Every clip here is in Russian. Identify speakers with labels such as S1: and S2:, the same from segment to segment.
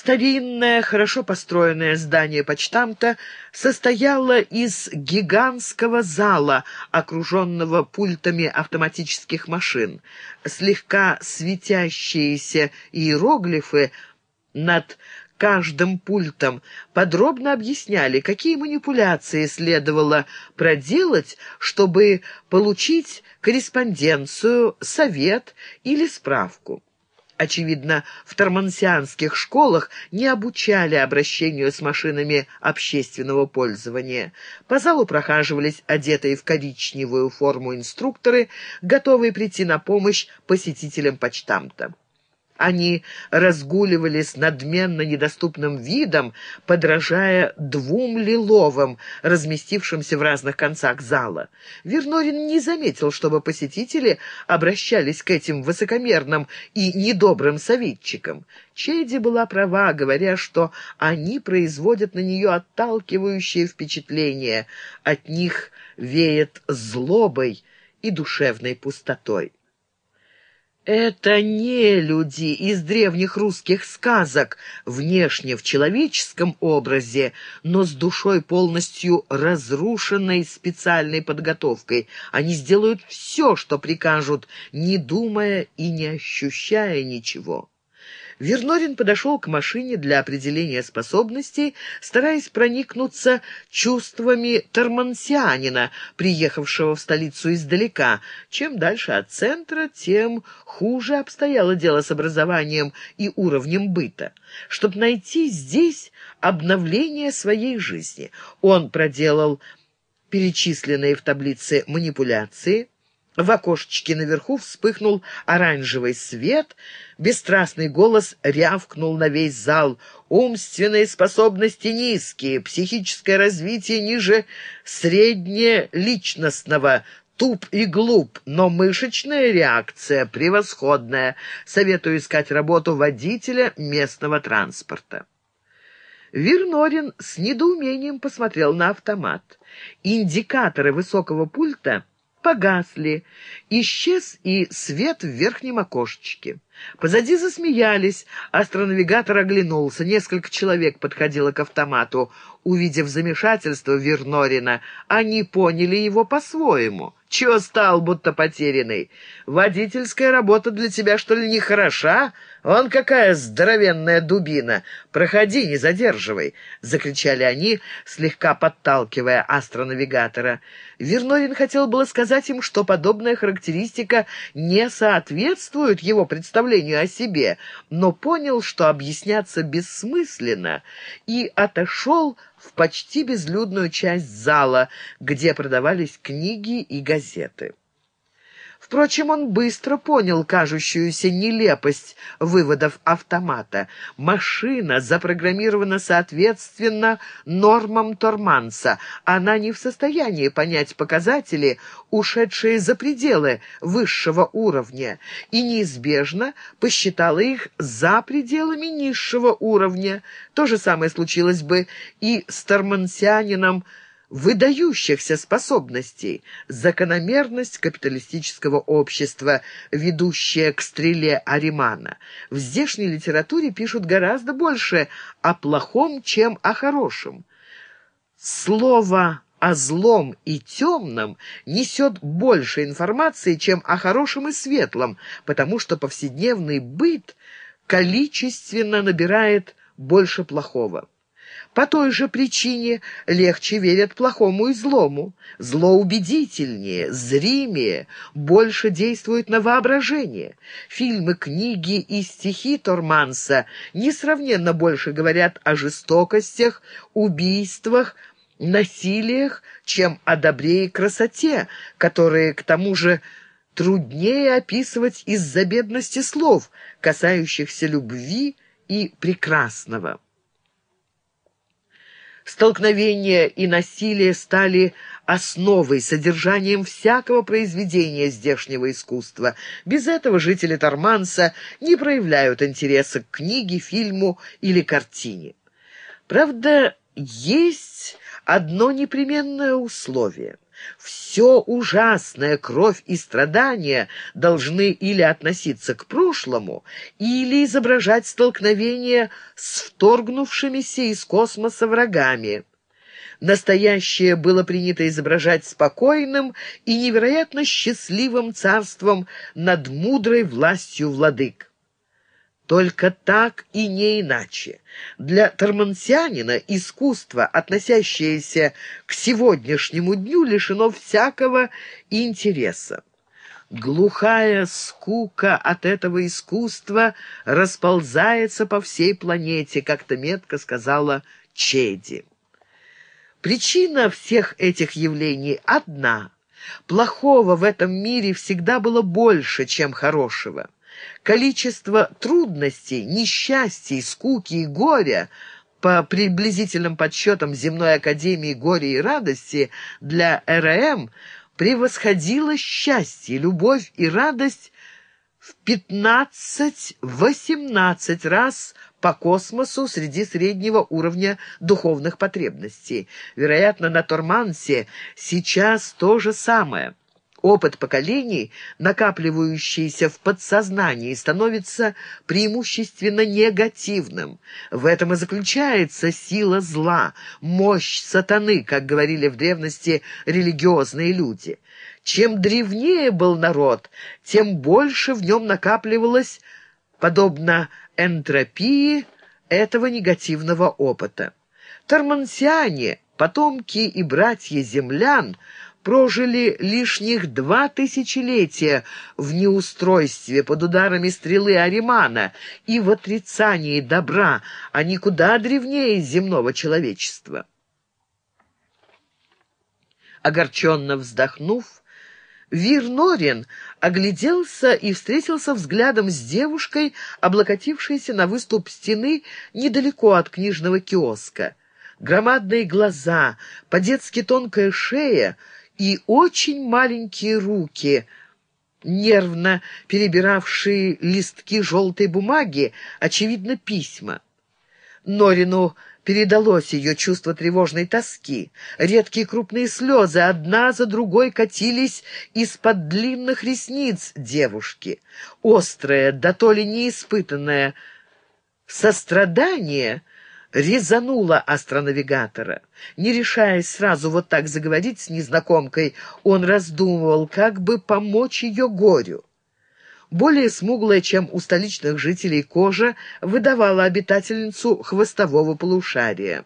S1: Старинное, хорошо построенное здание почтамта состояло из гигантского зала, окруженного пультами автоматических машин. Слегка светящиеся иероглифы над каждым пультом подробно объясняли, какие манипуляции следовало проделать, чтобы получить корреспонденцию, совет или справку. Очевидно, в тормансианских школах не обучали обращению с машинами общественного пользования. По залу прохаживались одетые в коричневую форму инструкторы, готовые прийти на помощь посетителям почтамта. Они разгуливали с надменно недоступным видом, подражая двум лиловым, разместившимся в разных концах зала. Вернорин не заметил, чтобы посетители обращались к этим высокомерным и недобрым советчикам. Чейди была права, говоря, что они производят на нее отталкивающее впечатление. От них веет злобой и душевной пустотой. Это не люди из древних русских сказок, внешне в человеческом образе, но с душой полностью разрушенной специальной подготовкой. Они сделают все, что прикажут, не думая и не ощущая ничего. Вернорин подошел к машине для определения способностей, стараясь проникнуться чувствами тормансианина, приехавшего в столицу издалека. Чем дальше от центра, тем хуже обстояло дело с образованием и уровнем быта. Чтобы найти здесь обновление своей жизни, он проделал перечисленные в таблице манипуляции, в окошечке наверху вспыхнул оранжевый свет, бесстрастный голос рявкнул на весь зал. Умственные способности низкие, психическое развитие ниже среднеличностного, туп и глуп, но мышечная реакция превосходная. Советую искать работу водителя местного транспорта. Вернорин с недоумением посмотрел на автомат. Индикаторы высокого пульта — погасли. Исчез и свет в верхнем окошечке. Позади засмеялись. Астронавигатор оглянулся. Несколько человек подходило к автомату. Увидев замешательство Вернорина, они поняли его по-своему. Чего стал, будто потерянный? Водительская работа для тебя, что ли, не хороша? Он какая здоровенная дубина! Проходи, не задерживай!» — закричали они, слегка подталкивая астронавигатора. Вернорин хотел было сказать им, что подобная характеристика не соответствует его представлению о себе, но понял, что объясняться бессмысленно, и отошел в почти безлюдную часть зала, где продавались книги и газеты. Впрочем, он быстро понял кажущуюся нелепость выводов автомата. Машина запрограммирована соответственно нормам Торманса. Она не в состоянии понять показатели, ушедшие за пределы высшего уровня, и неизбежно посчитала их за пределами низшего уровня. То же самое случилось бы и с тормансианином выдающихся способностей, закономерность капиталистического общества, ведущая к стреле Аримана. В здешней литературе пишут гораздо больше о плохом, чем о хорошем. Слово о злом и темном несет больше информации, чем о хорошем и светлом, потому что повседневный быт количественно набирает больше плохого. По той же причине легче верят плохому и злому. Зло убедительнее, зримее, больше действует на воображение. Фильмы, книги и стихи Торманса несравненно больше говорят о жестокостях, убийствах, насилиях, чем о добре и красоте, которые, к тому же, труднее описывать из-за бедности слов, касающихся любви и прекрасного. Столкновения и насилие стали основой, содержанием всякого произведения здешнего искусства. Без этого жители Торманса не проявляют интереса к книге, фильму или картине. Правда, есть одно непременное условие. Все ужасное, кровь и страдания должны или относиться к прошлому, или изображать столкновение с вторгнувшимися из космоса врагами. Настоящее было принято изображать спокойным и невероятно счастливым царством над мудрой властью владык. Только так и не иначе. Для тормансианина искусство, относящееся к сегодняшнему дню, лишено всякого интереса. Глухая скука от этого искусства расползается по всей планете, как-то метко сказала Чеди. Причина всех этих явлений одна. Плохого в этом мире всегда было больше, чем хорошего. Количество трудностей, несчастий, скуки и горя по приблизительным подсчетам Земной Академии горя и радости для РМ превосходило счастье, любовь и радость в 15-18 раз по космосу среди среднего уровня духовных потребностей. Вероятно, на Тормансе сейчас то же самое. Опыт поколений, накапливающийся в подсознании, становится преимущественно негативным. В этом и заключается сила зла, мощь сатаны, как говорили в древности религиозные люди. Чем древнее был народ, тем больше в нем накапливалось, подобно энтропии, этого негативного опыта. Тормансиане, потомки и братья землян – прожили лишних два тысячелетия в неустройстве под ударами стрелы Аримана и в отрицании добра, а никуда древнее земного человечества. Огорченно вздохнув, Вир Норин огляделся и встретился взглядом с девушкой, облокотившейся на выступ стены недалеко от книжного киоска. Громадные глаза, по-детски тонкая шея — и очень маленькие руки, нервно перебиравшие листки желтой бумаги, очевидно, письма. Норину передалось ее чувство тревожной тоски. Редкие крупные слезы одна за другой катились из-под длинных ресниц девушки. Острое, да то ли неиспытанное сострадание — резануло астронавигатора. Не решаясь сразу вот так заговорить с незнакомкой, он раздумывал, как бы помочь ее горю. Более смуглая, чем у столичных жителей кожа, выдавала обитательницу хвостового полушария.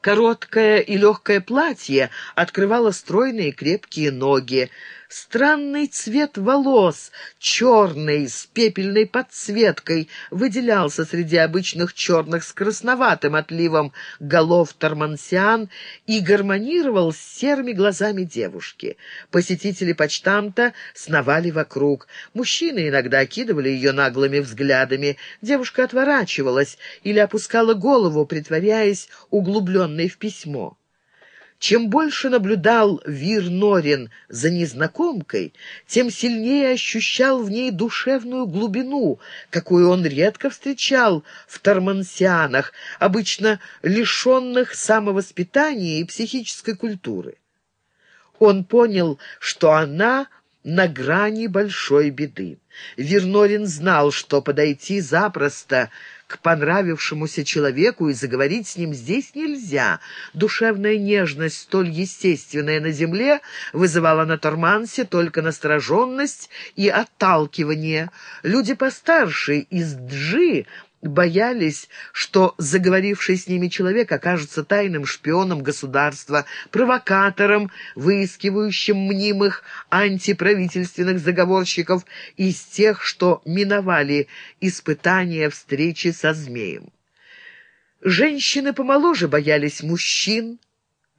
S1: Короткое и легкое платье открывало стройные крепкие ноги. Странный цвет волос, черный, с пепельной подсветкой, выделялся среди обычных черных с красноватым отливом голов тормансиан и гармонировал с серыми глазами девушки. Посетители почтамта сновали вокруг. Мужчины иногда окидывали ее наглыми взглядами. Девушка отворачивалась или опускала голову, притворяясь углубленной в письмо. Чем больше наблюдал Вир Норин за незнакомкой, тем сильнее ощущал в ней душевную глубину, какую он редко встречал в тормансианах, обычно лишенных самовоспитания и психической культуры. Он понял, что она на грани большой беды. Вернорин знал, что подойти запросто к понравившемуся человеку и заговорить с ним здесь нельзя. Душевная нежность, столь естественная на земле, вызывала на Тормансе только настороженность и отталкивание. Люди постарше из Джи боялись, что заговоривший с ними человек окажется тайным шпионом государства, провокатором, выискивающим мнимых антиправительственных заговорщиков из тех, что миновали испытания встречи со змеем. Женщины помоложе боялись мужчин,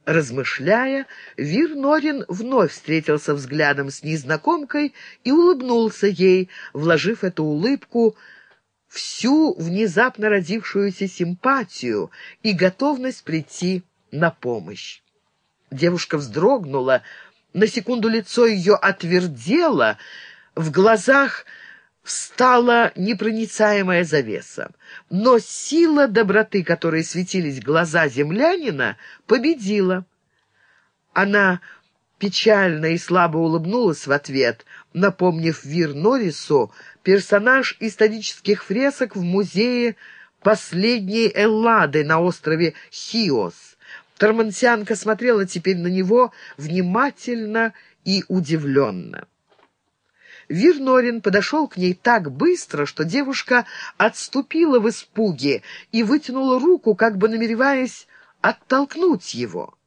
S1: Размышляя, Вир Норин вновь встретился взглядом с незнакомкой и улыбнулся ей, вложив эту улыбку всю внезапно родившуюся симпатию и готовность прийти на помощь. Девушка вздрогнула, на секунду лицо ее отвердело, в глазах встала непроницаемая завеса. Но сила доброты, которой светились глаза землянина, победила. Она печально и слабо улыбнулась в ответ, напомнив Вир Норрису персонаж исторических фресок в музее последней Эллады на острове Хиос. Тормансианка смотрела теперь на него внимательно и удивленно. Вирнорин подошел к ней так быстро, что девушка отступила в испуге и вытянула руку, как бы намереваясь оттолкнуть его.